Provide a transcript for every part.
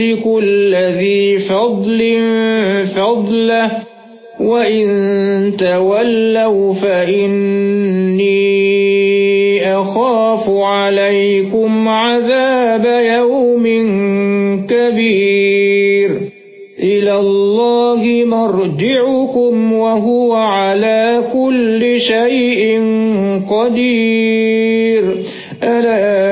ويؤتك كل ذي فضل فضله وإن تولوا فإني أخاف عليكم عذاب يوم كبير. إلى الله مرجعكم وهو على كل شيء قدير. ألا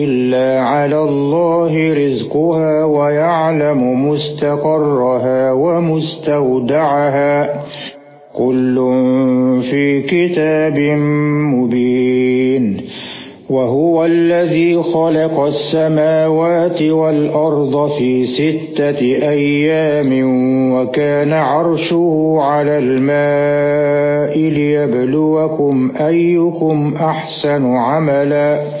على الله رزقها ويعلم مستقرها ومستودعها. كل في كتاب مبين. وهو الذي خلق السماوات والأرض في ستة أيام وكان عرشه على الماء ليبلوكم أيكم أحسن عملا.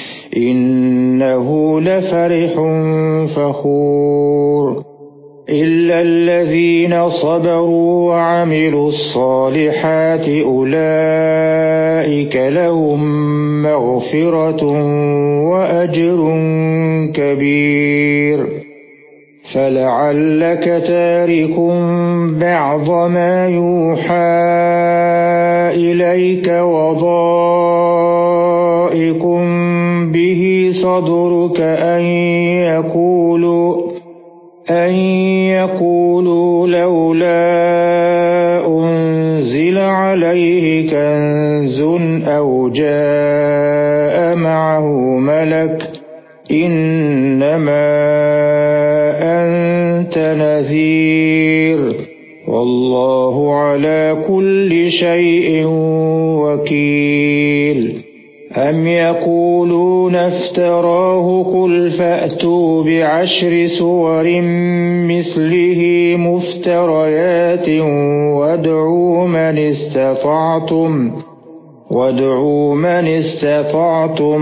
إنه لفرح فخور. إلا الذين صبروا وعملوا الصالحات أولئك لهم مغفرة وأجر كبير. فلعلك تارك بعض ما يوحى إليك وضائق به صدرك أن بِعَشْرِ سُوَرٍ مِثْلِهِ مُفْتَرَيَاتٍ وَادْعُوا مَنِ اسْتَطَعْتُمْ وَادْعُوا مَنِ اسْتَطَعْتُم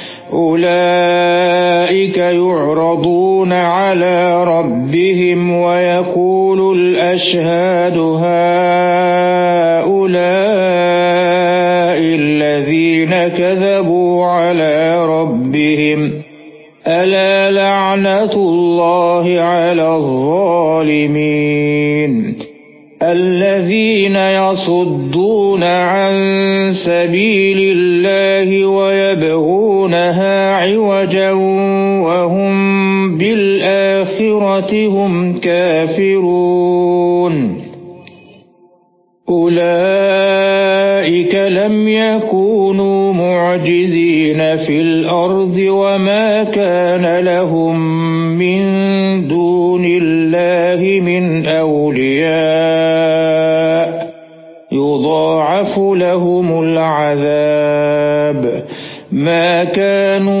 أُولَئِكَ يُعْرَضُونَ عَلَى رَبِّهِمْ وَيَقُولُ الْأَشْهَادُ هَؤُلَاءِ الَّذِينَ كَذَبُوا عَلَى رَبِّهِمْ أَلَا لَعْنَةُ اللَّهِ عَلَى الظَّالِمِينَ الَّذِينَ يَصُدُّونَ عَن سَبِيلِ هُمْ كَافِرُونَ أُولَئِكَ لَمْ يَكُونُوا مُعْجِزِينَ فِي الْأَرْضِ وَمَا كَانَ لَهُم مِّن دُونِ اللَّهِ مِنْ أَوْلِيَاءَ يُضَاعَفُ لَهُمُ الْعَذَابُ مَا كَانُوا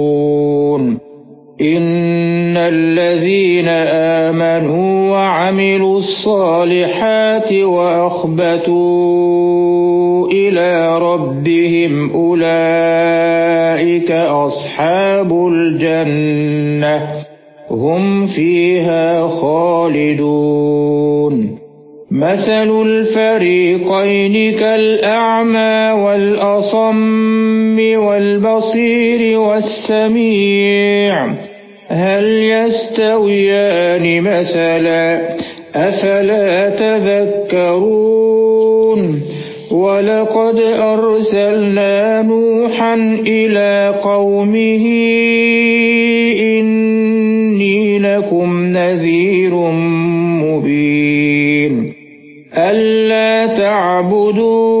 وَعَمِلُوا الصَّالِحَاتِ وَأَخْبَتُوا إِلَى رَبِّهِمْ أُولَئِكَ أَصْحَابُ الْجَنَّةِ هُمْ فِيهَا خَالِدُونَ. مَثَلُ الْفَرِيقَيْنِ كَالْأَعْمَى وَالْأَصَمِّ وَالْبَصِيرِ وَالسَّمِيعِ هَلْ يَسْتَوِيَانِ مَثَلًا أَفَلَا تَذَكَّرُونَ وَلَقَدْ أَرْسَلْنَا نُوحًا إِلَى قَوْمِهِ إِنِّي لَكُمْ نَذِيرٌ مُبِينٌ أَلَّا تَعْبُدُوا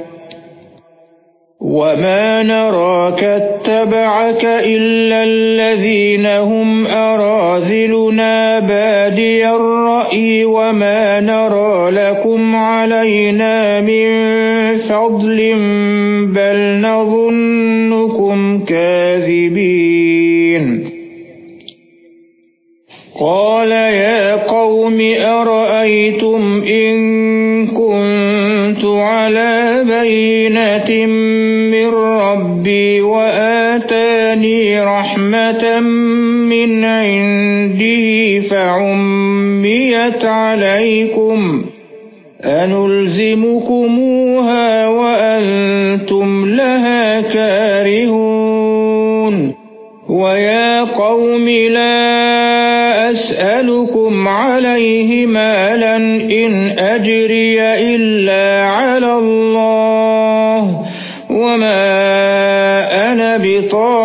وَمَا نَرَاكَ اتَّبَعَكَ إِلَّا الَّذِينَ هُمْ أَرَاذِلُنَا بَادِيَ الرَّأْيِ وَمَا نَرَى لَكُمْ عَلَيْنَا مِنْ فَضْلٍ بَلْ نَظُنُّكُمْ كَاذِبِينَ قَالَ يَا قَوْمِ أَرَأَيْتُمْ إِن كُنتُ عَلَى بَيِّنَةٍ رَبِّي وَآتَانِي رَحْمَةً مِنْ عِنْدِهِ فَعُمِّيَتْ عَلَيْكُمْ أَنُلْزِمُكُمُوهَا وَأَنْتُمْ لَهَا كَارِهُونَ وَيَا قَوْمِ لَا أَسْأَلُكُمْ عَلَيْهِ مَالًا إِنْ أَجْرِيَ إِلَّا عَلَى اللَّهِ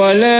وَلَا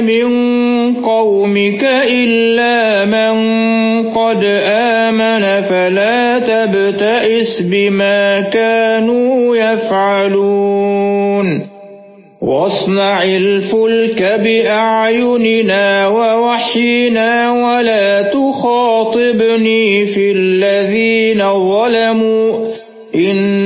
مِن قَوْمِكَ إِلَّا مَن قَدْ آمَنَ فَلَا تَبْتَئِسْ بِمَا كَانُوا يَفْعَلُونَ. وَاصْنَعِ الْفُلْكَ بِأَعْيُنِنَا وَوَحْيِنَا وَلَا تُخَاطِبْنِي فِي الَّذِينَ ظَلَمُوا. إِنَّهُمْ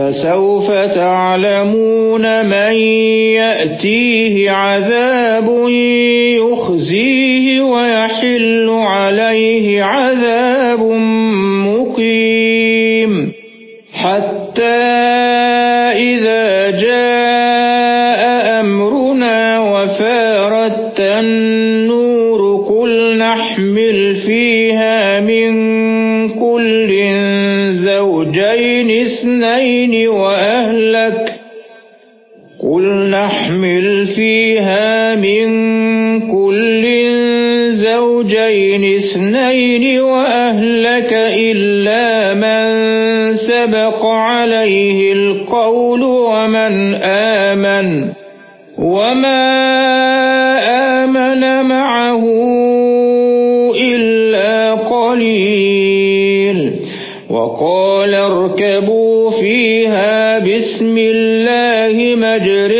فَسَوْفَ تَعْلَمُونَ مَن يَأْتِيهِ عَذَابٌ يُخْزِيهِ وَيَحِلُّ عَلَيْهِ عَذَابٌ مُقِيمٌ حَتَّى إِذَا اثْنَيْنِ وَأَهْلَكَ قُلْ نَحْمِلُ فِيهَا مِن كُلٍّ زَوْجَيْنِ اثْنَيْنِ وَأَهْلَكَ إِلَّا مَن سَبَقَ عَلَيْهِ الْقَوْلُ وَمَنْ آمَنَ وَمَا ارْكَبُوا فِيهَا بِسْمِ اللَّهِ مَجْرَاهَا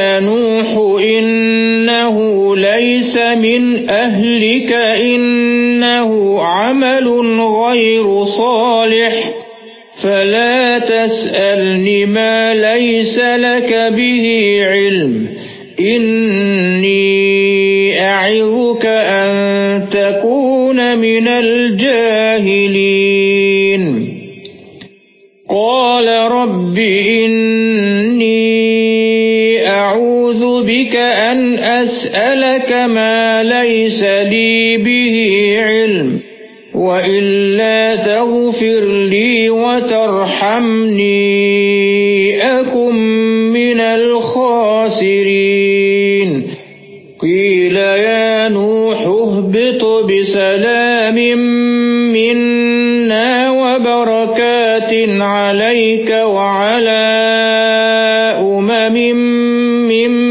أهلك إنه عمل غير صالح. فلا تسألني ما ليس لك به علم. إني أعظك أن تكون من الجاهلين. قال رب إني أن أسألك ما ليس لي به علم وإلا تغفر لي وترحمني أكن من الخاسرين. قيل يا نوح اهبط بسلام منا وبركات عليك وعلى أمم ممن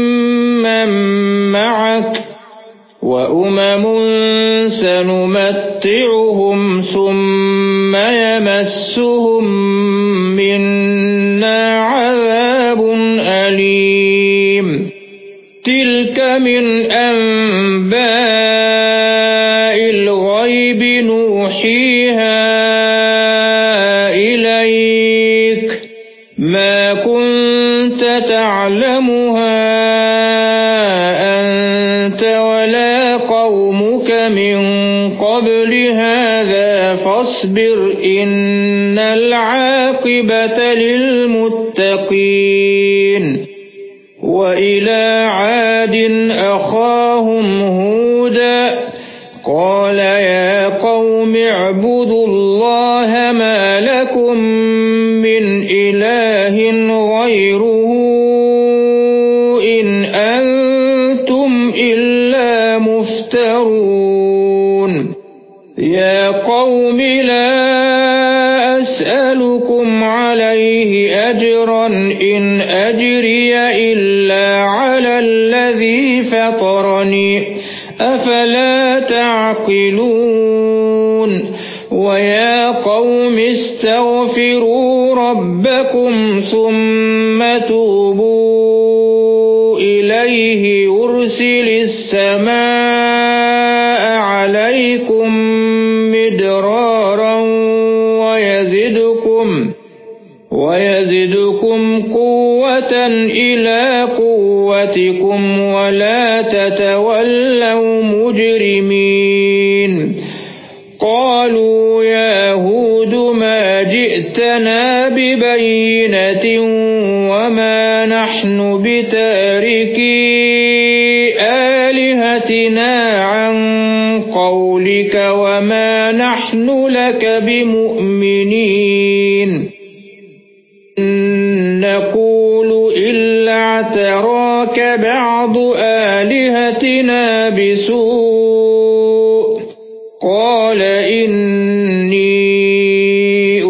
قوتكم ولا تتولوا مجرمين. قالوا يا هود ما جئتنا ببينة وما نحن بتاركي آلهتنا عن قولك وما نحن لك بمؤمنين. نقول إلا اعتراك بعض آلهتنا بسوء. قال إني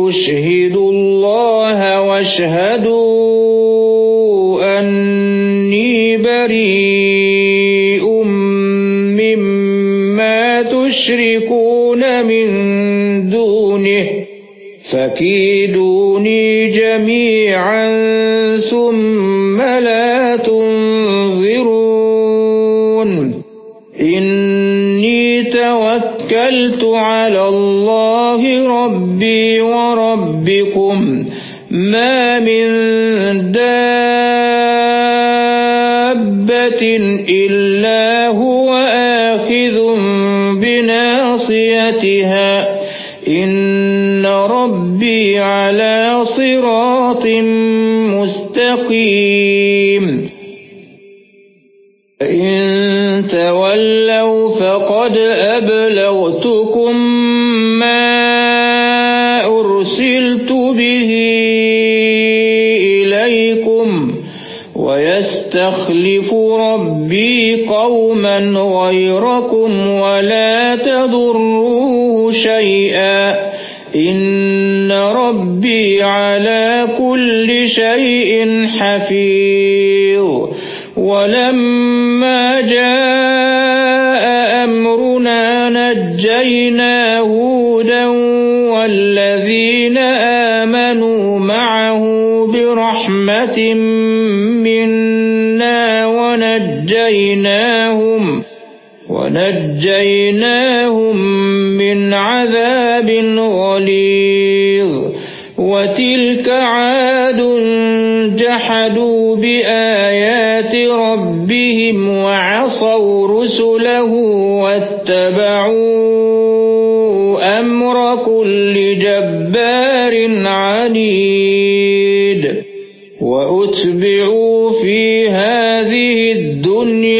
أشهد الله وأشهدوا أني بريء مما تشركون من دونه. فكيدوني جميعا ثم توكلت على الله ربي وربكم ما من دابة إلا هو آخذ بناصيتها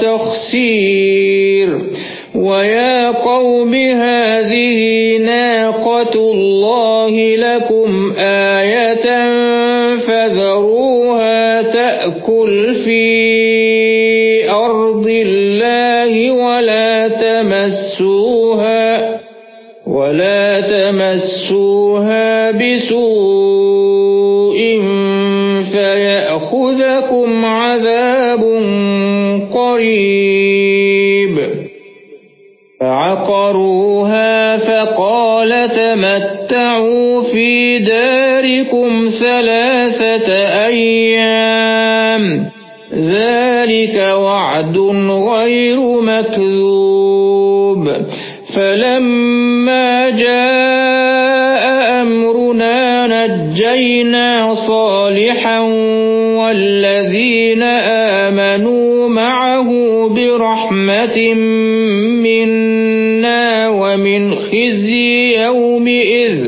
تخسير والذين آمنوا معه برحمة منا ومن خزي يومئذ.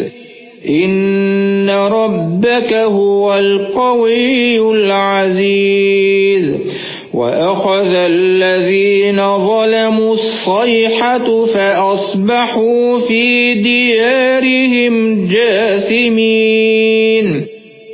إن ربك هو القوي العزيز. وأخذ الذين ظلموا الصيحة فأصبحوا في ديارهم جاثمين.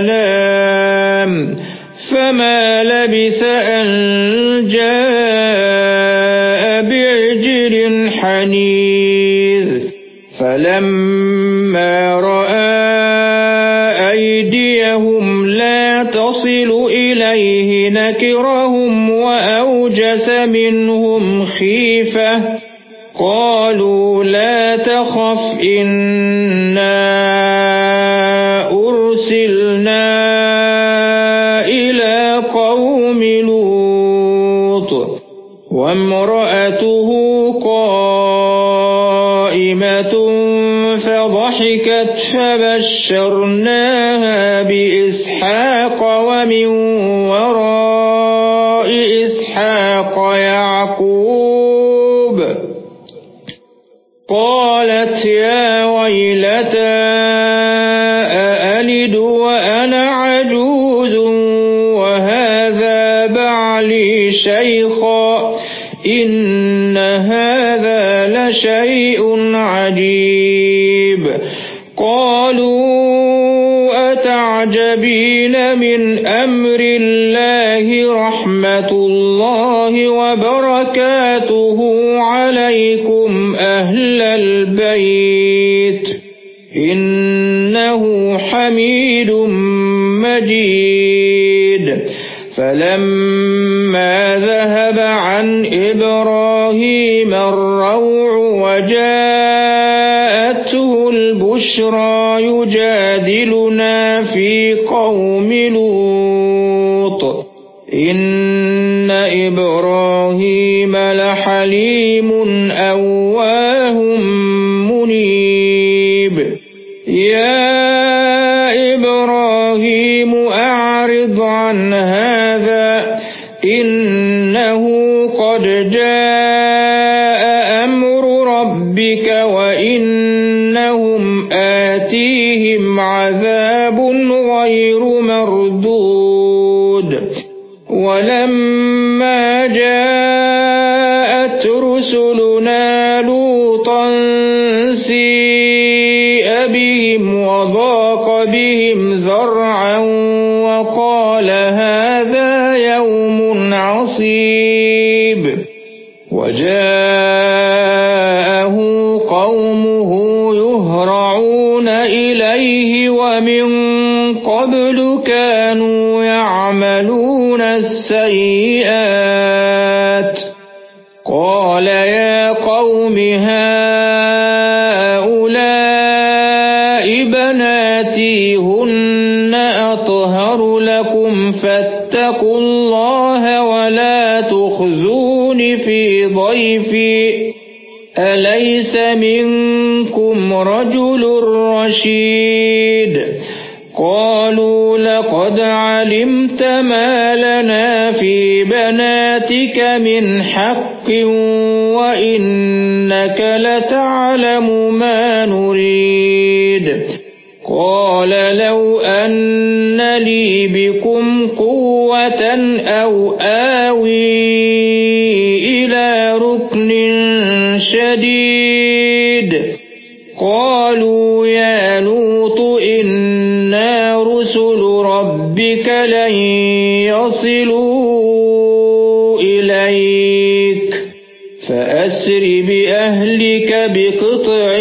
سلام فما لبث أن جاء بعجل حنيذ. فلما رأى أيديهم لا تصل إليه نكرهم وأوجس منهم خيفة. قالوا لا تخف إنا أرسلنا إلى قوم لوط وامرأته قائمة فضحكت فبشرناها يا وإنك لتعلم ما نريد. قال لو أن لي بكم قوة أو آوي إلى ركن شديد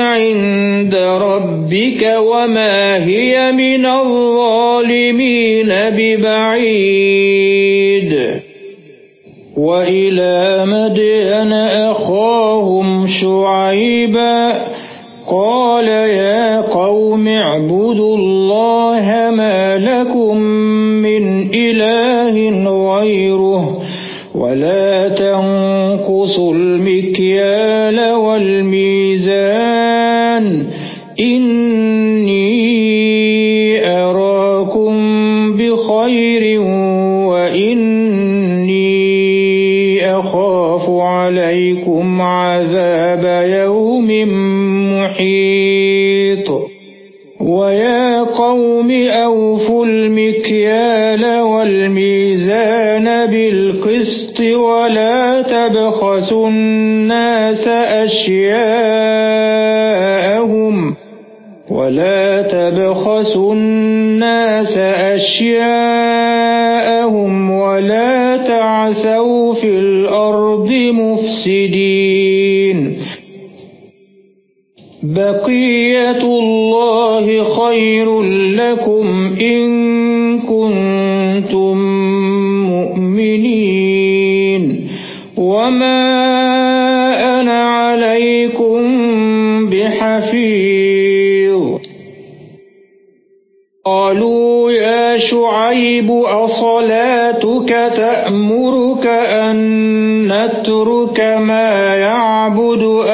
عند ربك وما هي من الظالمين ببعيد وإلى مدين أخاهم شعيبا قال يا قوم اعبدوا الله ما لكم من إله غيره ولا تنقصوا المكيال والميزان إني أراكم بخير وإني أخاف عليكم عذاب يوم محيط. ويا قوم أوفوا المكيال والميزان بالقسط ولا تبخسوا الناس أشياءهم ولا تبخسوا الناس أشياءهم ولا تعثوا في الأرض مفسدين. بقية الله خير لكم إن بحفيظ قالوا يا شعيب أصلاتك تأمرك أن نترك ما يعبد آباؤنا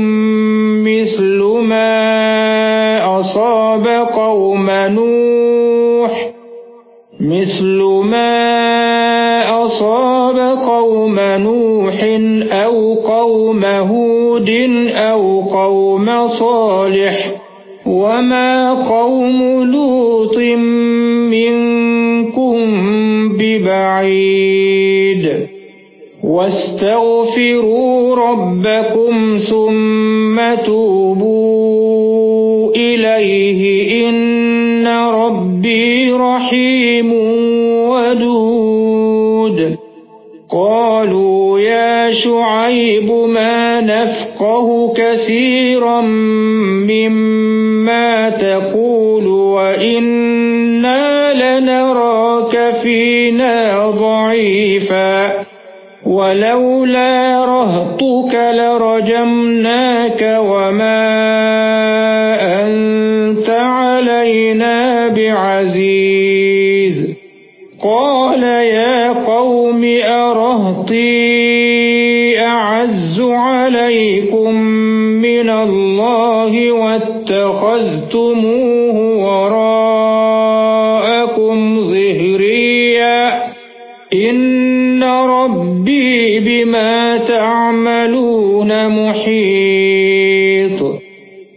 إن ربي بما تعملون محيط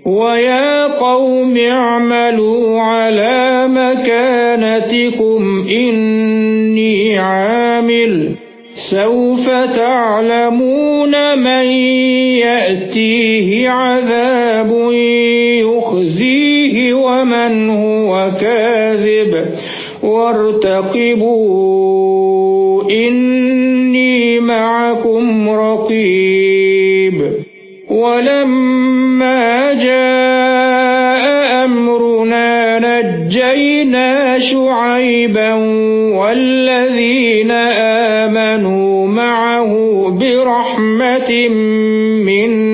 ويا قوم اعملوا على مكانتكم إني عامل سوف تعلمون من يأتيه عذاب يخزيه ومن هو كاذب وارتقبوا إني معكم رقيب. ولما جاء أمرنا نجينا شعيبا والذين آمنوا معه برحمة منا.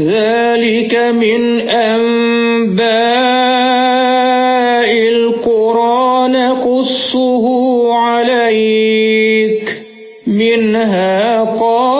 ذلك من أنباء القرى نقصه عليك منها قائم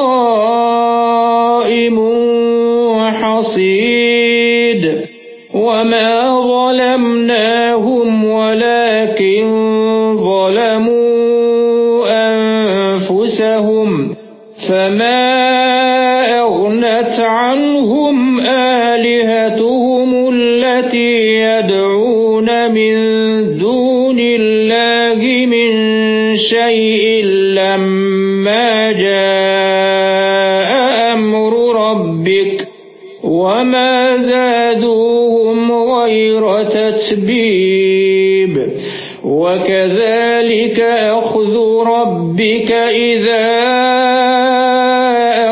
ربك وما زادوهم غير تتبيب. وكذلك أخذ ربك إذا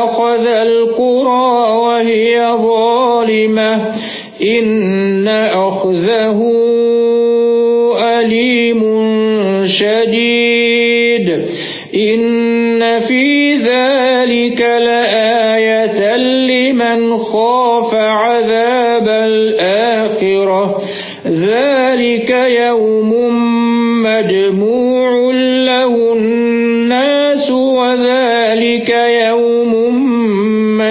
أخذ القرى وهي ظالمة. إن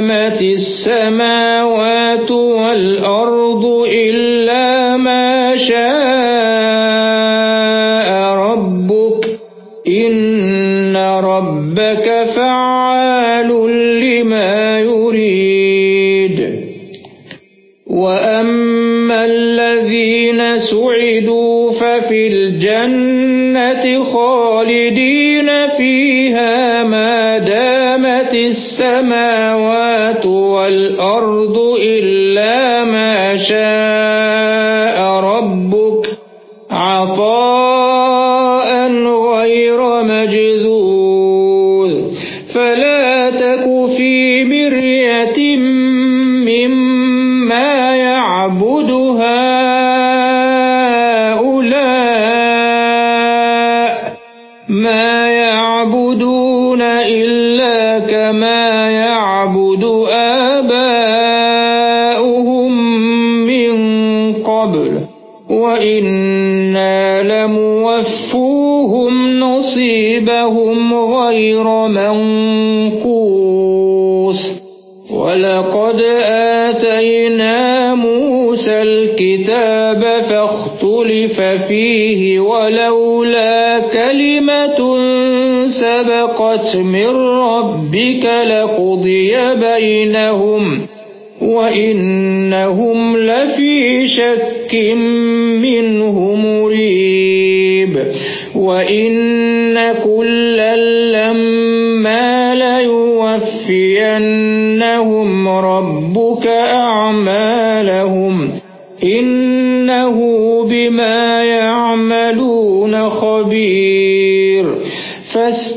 دامت السماوات من ربك لقضي بينهم وإنهم لفي شك منه مريب وإن كلا لما ليوفينهم ربك أعمالهم إنه بما يعملون خبير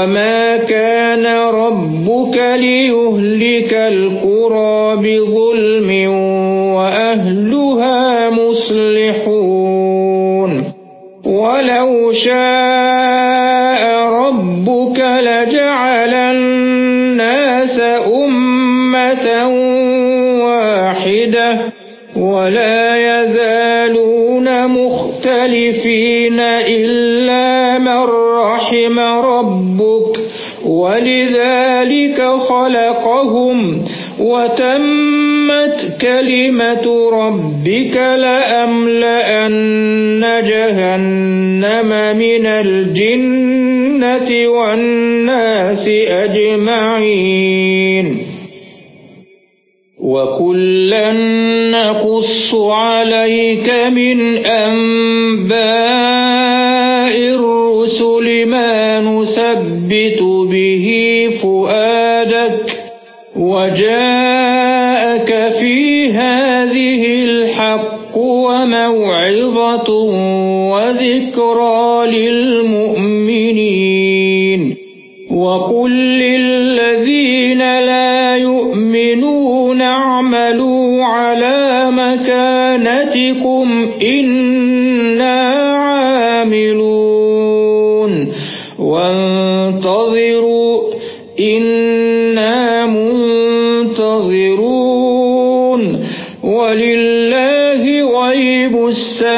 وما كان ربك ليهلك القرى بظلم وأهلها مصلحون ولو شاء خلقهم وتمت كلمة ربك لأملأن جهنم من الجنة والناس أجمعين وكلا نقص عليك من أنباء الرسل ما نثبت به وجاءك في هذه الحق وموعظة وذكرى للمؤمنين. وقل للذين لا يؤمنون اعملوا على مكانتكم إنا